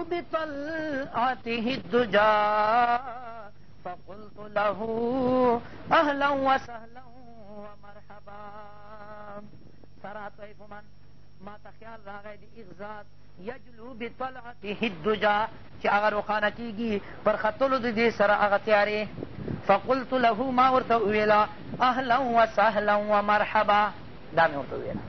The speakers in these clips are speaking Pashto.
بطلعته الدجى فقلت له أهلا وسهلا ومرحبا سرا طیف من ما تخیال راغی دی اغزاد یجلو بطلعته الدجا چې هغه روښانه کېږي پر ختلو د دې سره هغه تیارې فقلت له ما ورته وویله اهلا وسهلا ومرحبا دا مې ورته وویله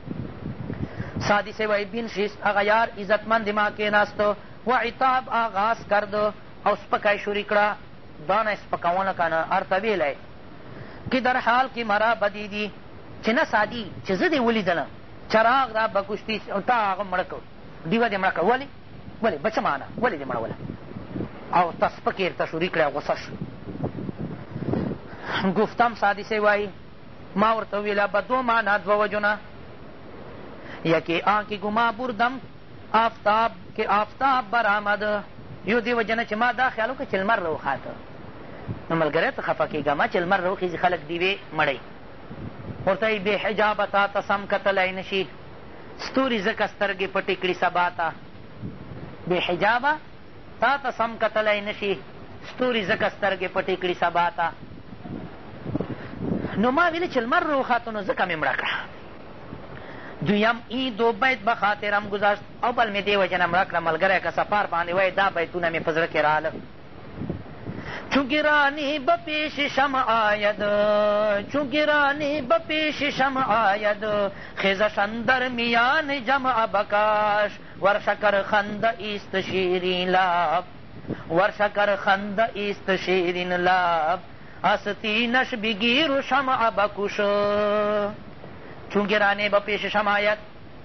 سادي صاحب بین شیست هغه یار عزتمند ما کېناستو و عتاب آغاز کرد او سپکی شوری کړه دانه سپکونه کنه ارته ویلی که در حال کې مرا بدیدی چې نه سادی چې زه دې ولیدله چراغ را بکشتی تا هغه مړه کړ ډیوه دې مړه کړه ولې ولې بچه معنا ولې دې مړوله او ته سپکې ورته شوري کړی غوسه شو گفتم سادسې وایي ما ورته وویله به دو معنا دوه وجو نه یکی آنکې ګما بردم آفتاب که آفتاب برآمده یو دې وجه چې ما دا خیال وکړه چې لمر راوخاته نو ملګری ته خفه کېږه ما چې لمر راوخیځي خلک دې وې مړی ورته یې بې حجابه تا ته سم کتلی نه شي ستوري ځکه سترګې پټې کړي سبا ته بې حجابه تا ته سم کتلی نه شي ستوري ځکه سترګې پټې کړي سبا ته نو ما ویلې چې لمر راوخاته نو ځکه مې مړه کړه دویم ای دو بیت به خاطرم گذاشت او بل مې دې وجنه مړه کړه ملګری که سفر باندې وای دا بیتونه مې په زړه کې راله چون گرانی بپیش شم آید چون گرانی بپیش شم آید خیزش اندر میان جمع بکاش ورشکر خند ایست شیرین لاب ورشکر خند ایست شیرین لاب استینش بگیر شمع بکوش چون گرانې به پیش شمایت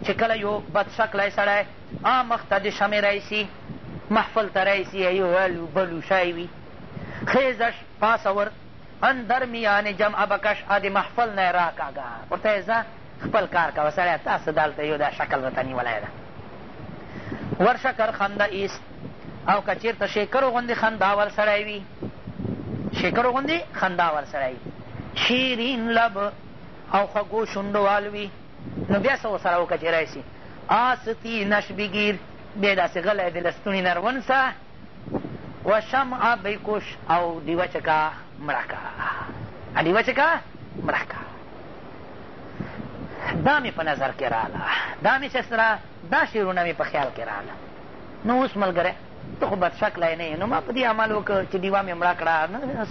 چې کله یو بدشکلی سړی آمخ ته د شمې رایسي محفل ته رایسي یو بلوشی وي خیزش پاسور اندر میان جمع بکش ا د محفل نه راکاږه ورته یې ځه خپل کار کوه سړی تاسو دلته یو دا شکل راته نیولی ده ورشه کر خنده ایست او که چېرته شیکرو غوندې خنداور سړی وي شیکرو غوندې خنداور سړی شیرین لب او خوږو شونډو والوي نو بیا څه ورسره وکړه چې راشي آستی نشبیگیر بیا داسې غلی د لستوڼي نه رونسه و شمع بیکوش او ډیوه چکه مړه کړه ډیوه چکه مړه کړه دا مې په نظر کې راغله دا مې چې سره دا شعرونه مې په خیال کې راغله نو اوس ملګری ته خو بد شکلی نه نو ما په دې عمل وکړ چې ډیوه مې مړه کړه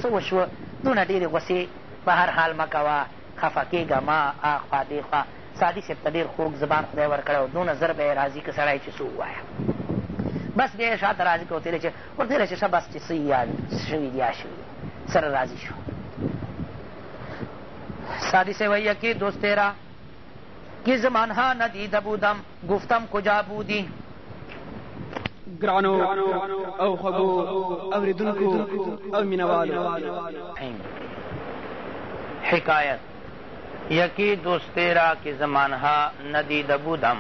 څه وشوه دونه ډېرې غوسې په هر حال مه کوه خفه کېږه ما اخوا دېخوا سادي صاحب ته ډېر خوږ زبان خدای ورکړی دونه زر به یې راځي که سړی چې څه ووایه بس بیا یې شاته راځي که ورته چې ورته چې ښه بس چې څه یاد شوي دي یا شوي سره راضي شو سادی سے وہی کی دوست تیرا کی زمان ہاں ندی دبودم گفتم کجا بودی گرانو او خبو او ردنکو او منوالو حکایت یکی دوست را کی زمانها ندید بودم